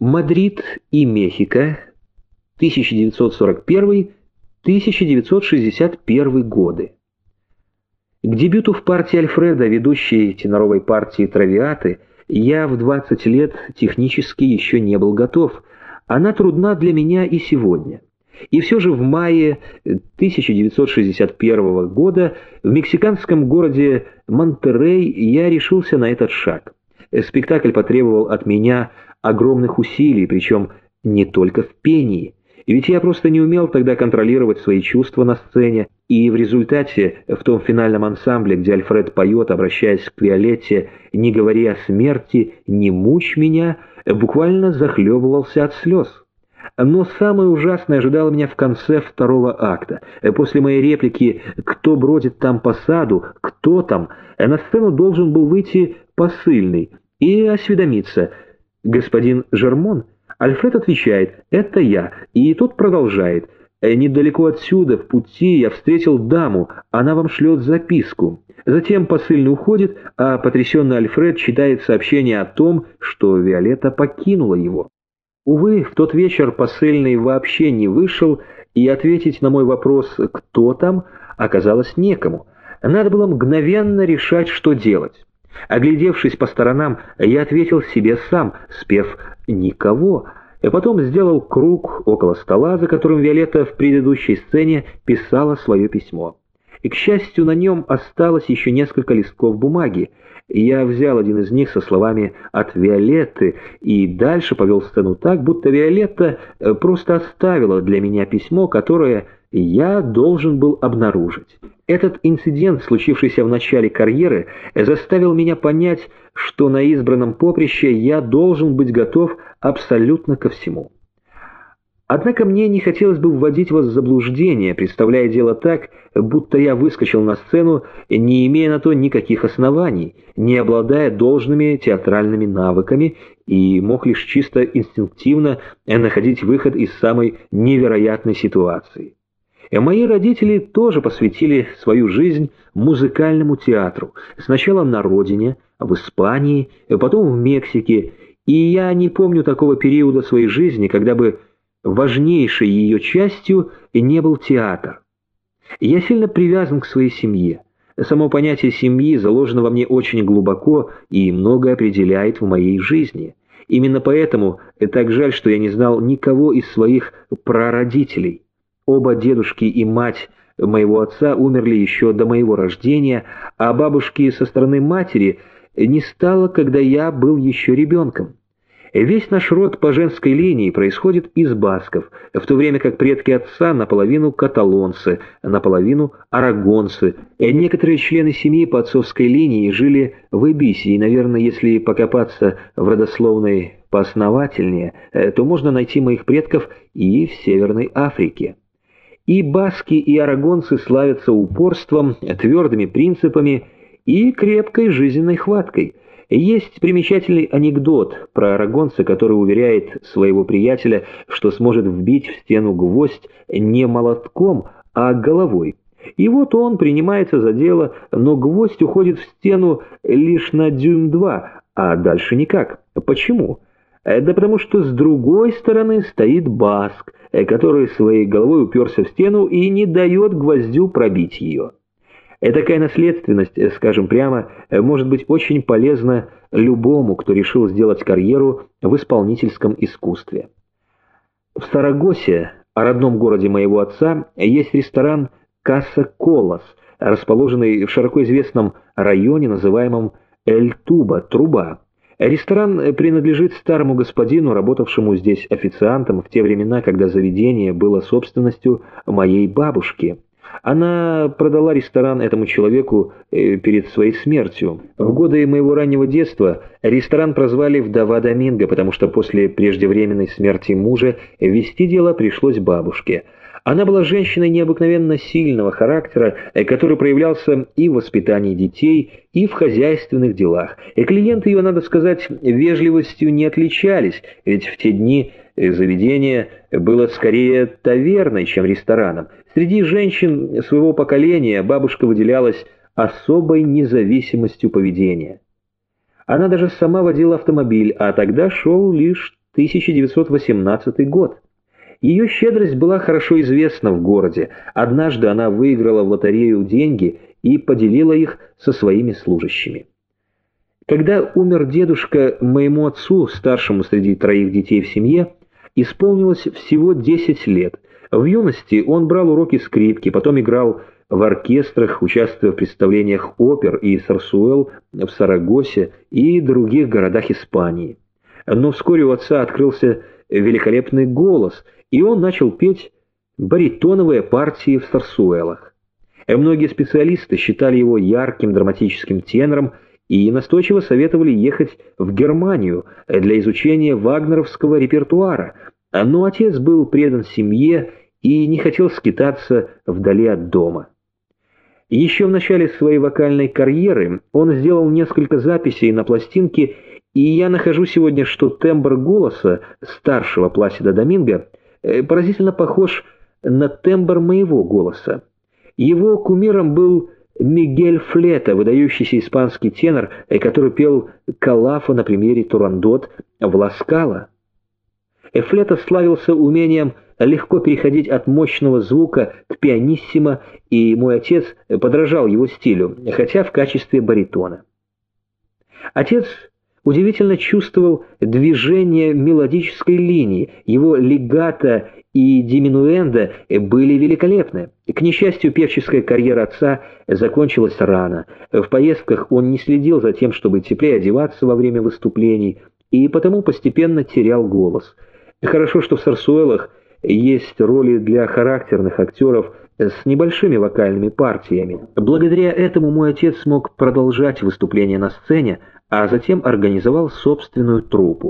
Мадрид и Мехико, 1941-1961 годы. К дебюту в партии Альфреда, ведущей теноровой партии «Травиаты», я в 20 лет технически еще не был готов. Она трудна для меня и сегодня. И все же в мае 1961 года в мексиканском городе Монтеррей я решился на этот шаг. Спектакль потребовал от меня огромных усилий, причем не только в пении. Ведь я просто не умел тогда контролировать свои чувства на сцене, и в результате в том финальном ансамбле, где Альфред поет, обращаясь к Виолетте, не говори о смерти, не мучь меня, буквально захлебывался от слез. Но самое ужасное ожидало меня в конце второго акта. После моей реплики «Кто бродит там по саду? Кто там?» на сцену должен был выйти посыльный и осведомиться – господин Жермон, Альфред отвечает «это я», и тот продолжает «Э, «Недалеко отсюда, в пути, я встретил даму, она вам шлет записку». Затем посыльный уходит, а потрясенный Альфред читает сообщение о том, что Виолетта покинула его. Увы, в тот вечер посыльный вообще не вышел, и ответить на мой вопрос «кто там?» оказалось некому. Надо было мгновенно решать, что делать. Оглядевшись по сторонам, я ответил себе сам, спев «никого», и потом сделал круг около стола, за которым Виолетта в предыдущей сцене писала свое письмо. И, к счастью, на нем осталось еще несколько листков бумаги. Я взял один из них со словами «от Виолетты» и дальше повел сцену так, будто Виолетта э, просто оставила для меня письмо, которое я должен был обнаружить. Этот инцидент, случившийся в начале карьеры, заставил меня понять, что на избранном поприще я должен быть готов абсолютно ко всему. Однако мне не хотелось бы вводить вас в заблуждение, представляя дело так, будто я выскочил на сцену, не имея на то никаких оснований, не обладая должными театральными навыками и мог лишь чисто инстинктивно находить выход из самой невероятной ситуации. И мои родители тоже посвятили свою жизнь музыкальному театру. Сначала на родине, в Испании, потом в Мексике. И я не помню такого периода своей жизни, когда бы важнейшей ее частью не был театр. Я сильно привязан к своей семье. Само понятие семьи заложено во мне очень глубоко и многое определяет в моей жизни. Именно поэтому так жаль, что я не знал никого из своих прародителей. Оба дедушки и мать моего отца умерли еще до моего рождения, а бабушки со стороны матери не стало, когда я был еще ребенком. Весь наш род по женской линии происходит из басков, в то время как предки отца наполовину каталонцы, наполовину арагонцы. Некоторые члены семьи по отцовской линии жили в Эбисе, и, наверное, если покопаться в родословной поосновательнее, то можно найти моих предков и в Северной Африке. И баски, и арагонцы славятся упорством, твердыми принципами и крепкой жизненной хваткой. Есть примечательный анекдот про арагонца, который уверяет своего приятеля, что сможет вбить в стену гвоздь не молотком, а головой. И вот он принимается за дело, но гвоздь уходит в стену лишь на дюйм-два, а дальше никак. Почему? Да потому что с другой стороны стоит баск, Э, который своей головой уперся в стену и не дает гвоздю пробить ее. И такая наследственность, э, скажем прямо, э, может быть очень полезна любому, кто решил сделать карьеру в исполнительском искусстве. В Сарагосе, родном городе моего отца, есть ресторан «Касса Колос», расположенный в широко известном районе, называемом Эль-Туба, Труба. Ресторан э, принадлежит старому господину, работавшему здесь официантом в те времена, когда заведение было собственностью моей бабушки. Она продала ресторан этому человеку э, перед своей смертью. В годы моего раннего детства ресторан прозвали «Вдова Доминго», потому что после преждевременной смерти мужа вести дело пришлось бабушке – она была женщиной необыкновенно сильного характера, э, который проявлялся и в воспитании детей, и в хозяйственных делах. И клиенты ее, надо сказать, вежливостью не отличались, ведь в те дни э, заведение было скорее таверной, чем рестораном. Среди женщин своего поколения бабушка выделялась особой независимостью поведения. Она даже сама водила автомобиль, а тогда шел лишь 1918 год. Ее щедрость была хорошо известна в городе. Однажды она выиграла в лотерею деньги и поделила их со своими служащими. Когда умер дедушка моему отцу, старшему среди троих детей в семье, исполнилось всего 10 лет. В юности он брал уроки скрипки, потом играл в оркестрах, участвуя в представлениях опер и сарсуэл в Сарагосе и других городах Испании. Но вскоре у отца открылся великолепный голос, и он начал петь баритоновые партии в сарсуэлах. Многие специалисты считали его ярким драматическим тенором и настойчиво советовали ехать в Германию для изучения вагнеровского репертуара, но отец был предан семье и не хотел скитаться вдали от дома. Еще в начале своей вокальной карьеры он сделал несколько записей на пластинке, и я нахожу сегодня, что тембр голоса старшего Пласида Доминго э, поразительно похож на тембр моего голоса. Его кумиром был Мигель Флета, выдающийся испанский тенор, э, который пел Калафа на примере Турандот в Ласкала. Эфлета славился умением легко переходить от мощного звука к пианиссимо, и мой отец подражал его стилю, хотя в качестве баритона. Отец удивительно чувствовал движение мелодической линии, его легато и диминуэнда были великолепны. К несчастью, певческая карьера отца закончилась рано. В поездках он не следил за тем, чтобы теплее одеваться во время выступлений, и потому постепенно терял голос. Хорошо, что в сарсуэлах есть роли для характерных актеров с небольшими вокальными партиями. Благодаря этому мой отец смог продолжать выступления на сцене, а затем организовал собственную труппу.